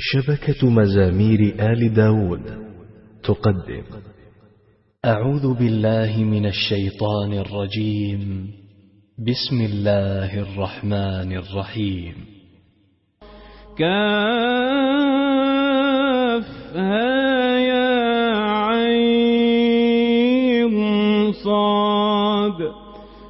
شبكة مزامير آل داود تقدم. أعوذ بالله من الشيطان الرجيم. بسم الله الرحمن الرحيم. كافها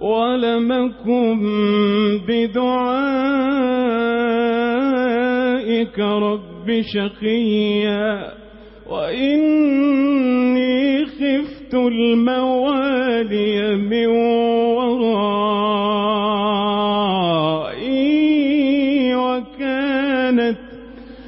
ولمكم بدعائك رب شقيا وإني خفت الموالي من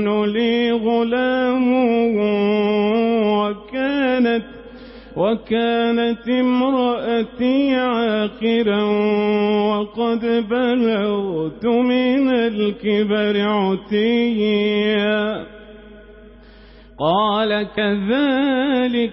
يكون لي غلام وكانت وكانت امرأتي عاقرا وقد بلغت من الكبر عتيا. قال كذلك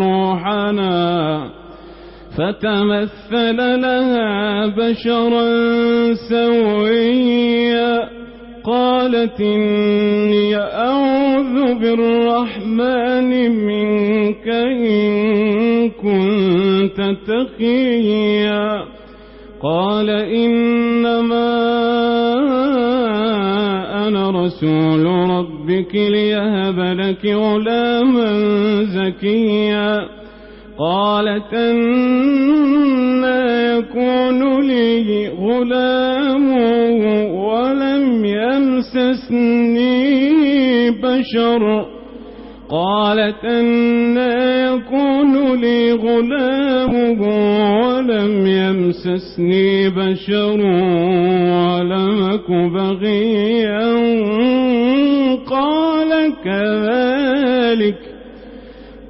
فتمثل لها بشرا سويا. قالت إني أعوذ بالرحمن منك إن كنت تقيا قال إنما أنا رسول ربك ليهب لك غلاما زكيا. قالت أنا يكون لي غلام ولم يمسسني بشر. قالت أنا يكون لي غلام ولم يمسسني بشر ولم أك بغيا. قال كذلك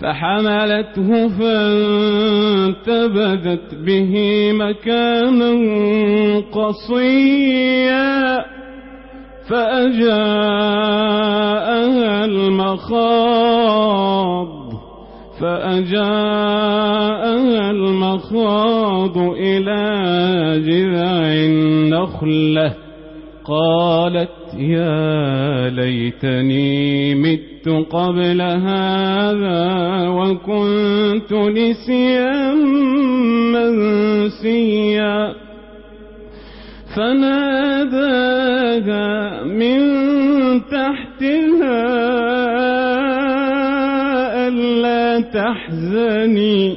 فحملته فانتبذت به مكانا قصيا فأجاءها المخاض فأجاءها المخاض إلى جذع النخلة. قالت يا ليتني مت قبل هذا وكنت نسيا منسيا. فناداها من تحتها ألا تحزني.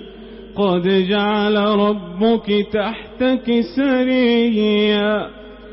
قد جعل ربك تحتك سريا.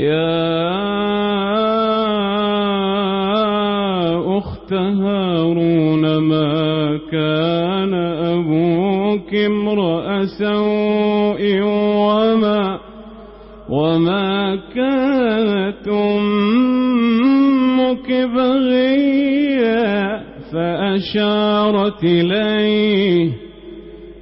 يا أخت هارون ما كان أبوك امرأ سوء؟ وما, وما كانت أمك بغيا؟ فأشارت إليه.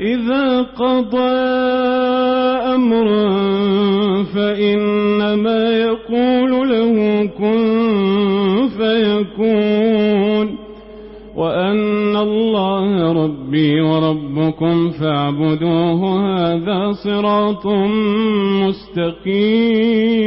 إذا قضى أمرا فإنما يقول له كن فيكون وأن الله ربي وربكم فاعبدوه هذا صراط مستقيم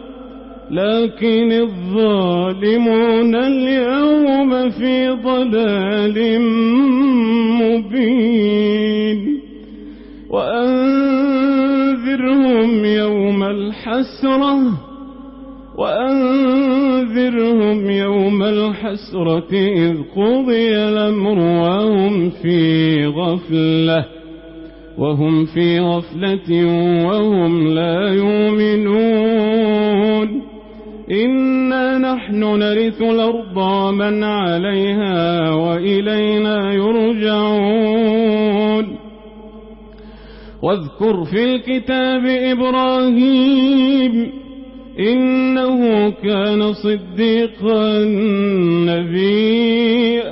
لكن الظالمون اليوم في ضلال مبين. وأنذرهم يوم الحسرة. وأنذرهم يوم الحسرة إذ قضي الأمر وهم في غفلة. وهم في غفلة وهم لا يؤمنون. إنا نحن نرث الأرض من عليها وإلينا يرجعون واذكر في الكتاب إبراهيم إنه كان صديقا نبيئا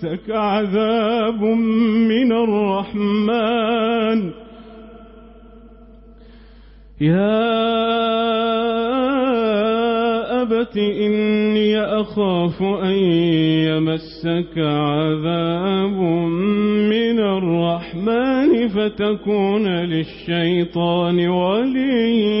مسك عذاب من الرحمن. يا أبت إني أخاف أن يمسك عذاب من الرحمن فتكون للشيطان وليا.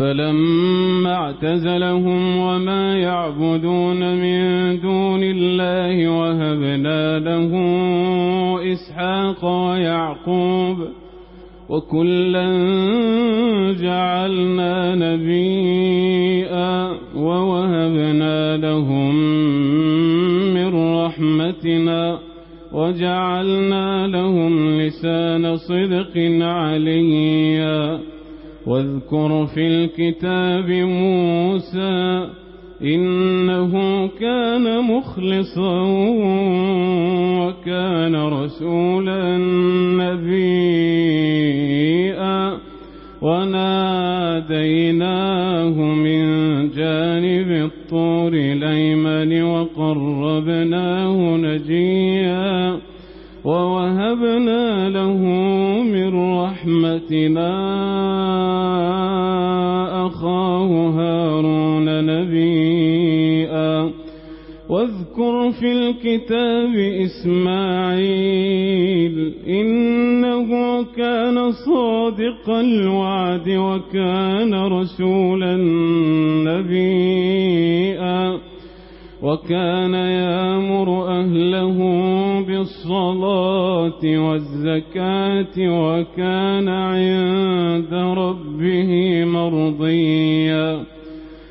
فلما اعتزلهم وما يعبدون من دون الله وهبنا له إسحاق ويعقوب وكلا جعلنا نبيئا ووهبنا لهم من رحمتنا وجعلنا لهم لسان صدق عليا واذكر في الكتاب موسى إنه كان مخلصا وكان رسولا نبيئا وناديناه من جانب الطور الأيمن وقربناه نجيا ووهبنا له من رحمتنا في الكتاب إسماعيل إنه كان صادق الوعد وكان رسولا نبيئا وكان يأمر أهله بالصلاة والزكاة وكان عند ربه مرضيا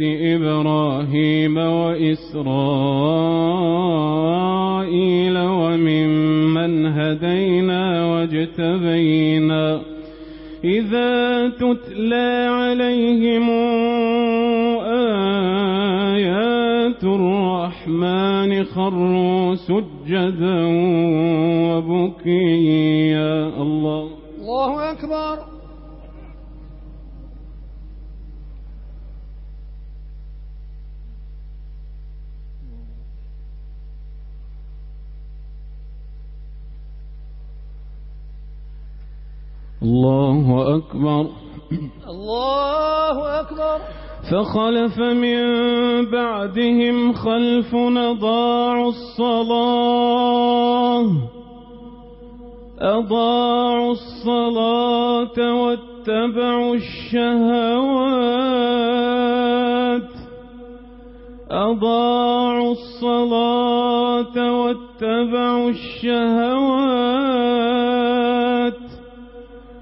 إِبْرَاهِيمَ وَإِسْرَائِيلَ وَمِمَّنْ هَدَيْنَا وَاجْتَبَيْنَا إِذَا تُتْلَى عَلَيْهِمْ آيَاتُ الرَّحْمَنِ خَرُّوا سُجَّدًا وَبُكِيًّا. الله. الله أكبر. الله أكبر الله أكبر فخلف من بعدهم خلف أضاعوا الصلاة. أضاعوا الصلاة واتبعوا الشهوات. أضاعوا الصلاة واتبعوا الشهوات.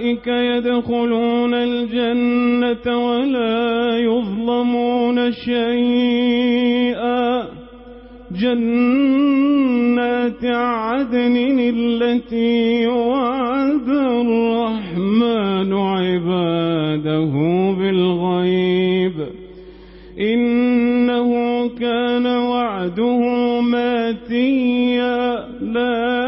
أولئك يدخلون الجنة ولا يظلمون شيئا جنات عدن التي وعد الرحمن عباده بالغيب إنه كان وعده ماتيا لا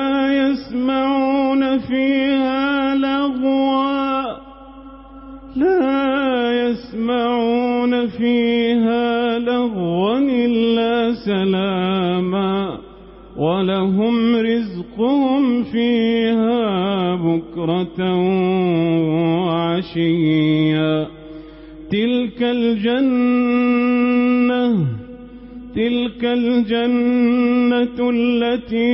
ولهم رزقهم فيها بكرة وعشيا. تلك الجنة تلك الجنة التي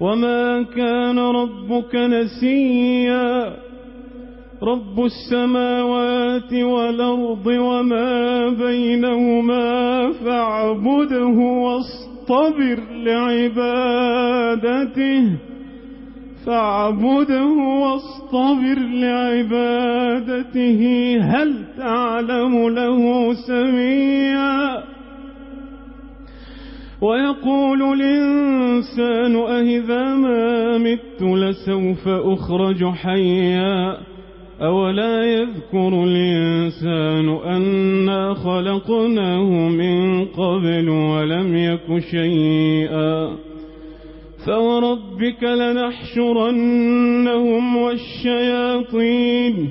وما كان ربك نسيا رب السماوات والأرض وما بينهما فاعبده واصطبر لعبادته فاعبده واصطبر لعبادته هل تعلم له سميا ويقول الإنسان أهذا ما مت لسوف أخرج حيا أولا يذكر الإنسان أنا خلقناه من قبل ولم يك شيئا فوربك لنحشرنهم والشياطين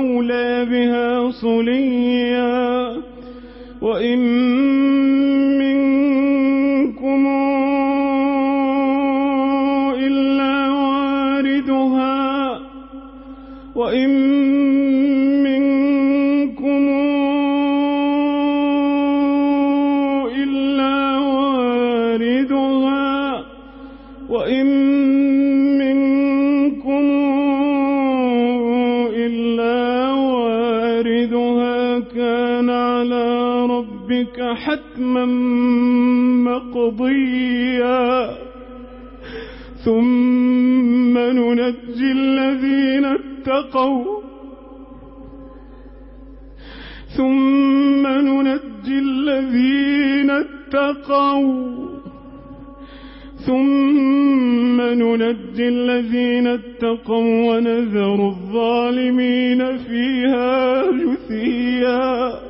أولى بها صليا وإن ذلك حتما مقضيا. ثم ننجي الذين اتقوا. ثم ننجي الذين اتقوا. ثم ننجي الذين اتقوا ونذر الظالمين فيها جثيا.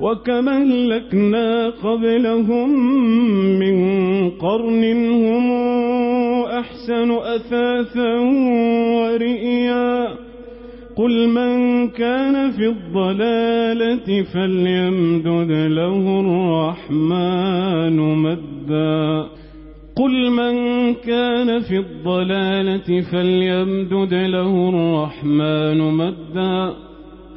وكما أهلكنا قبلهم من قرن هم أحسن أثاثا ورئيا قل من كان في الضلالة فليمدد له الرحمن مدا قل من كان في الضلالة فليمدد له الرحمن مدا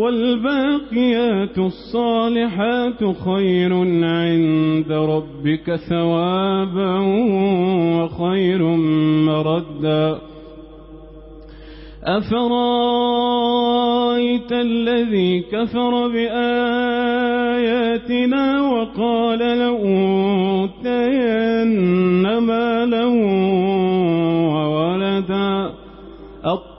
والباقيات الصالحات خير عند ربك ثوابا وخير مردا. أفرأيت الذي كفر بآياتنا وقال لأوتين مالا وولدا؟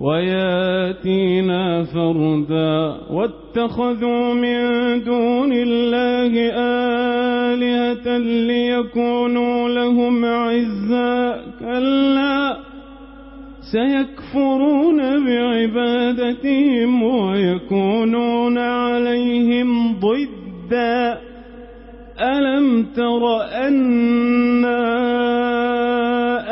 وياتينا فردا واتخذوا من دون الله آلهة ليكونوا لهم عزا كلا سيكفرون بعبادتهم ويكونون عليهم ضدا ألم تر أنا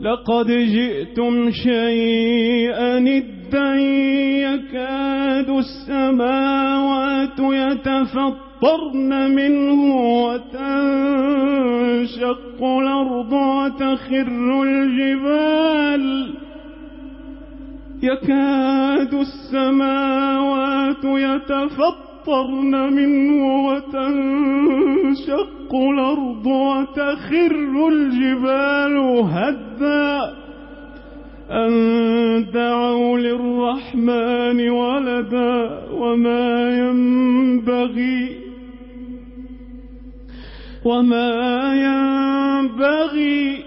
لقد جئتم شيئا ندا يكاد السماوات يتفطرن منه وتنشق الأرض وتخر الجبال. يكاد السماوات يتفطرن فَأَمْطَرْنَ مِنْهُ وَتَنْشَقُّ الْأَرْضُ وَتَخِرُّ الْجِبَالُ هَدًّا أَنْ دَعَوْا لِلرَّحْمَنِ وَلَدًا وَمَا يَنبَغِي وَمَا يَنبَغِي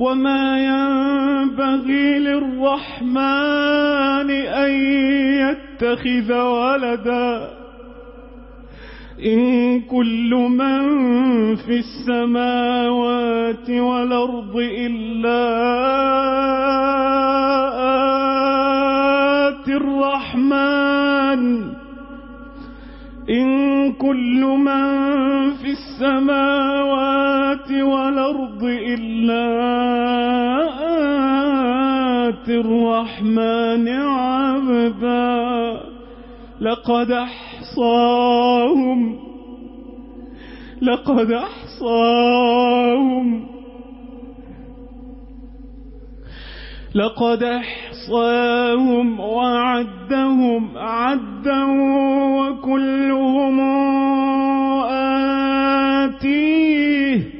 وما ينبغي للرحمن أن يتخذ ولدا إن كل من في السماوات والأرض إلا آت الرحمن إن كل من في السماوات والأرض الأرض إلا آت الرحمن عبدا. لقد أحصاهم لقد أحصاهم لقد أحصاهم وعدهم عدا وكلهم آتيه.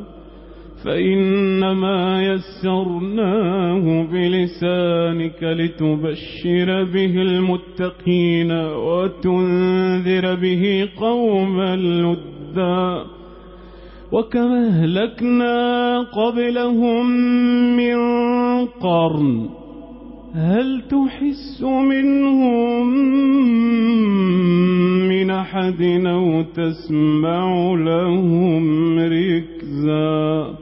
فإنما يسرناه بلسانك لتبشر به المتقين وتنذر به قوما لدا وكما أهلكنا قبلهم من قرن هل تحس منهم من أحد أو تسمع لهم ركزاً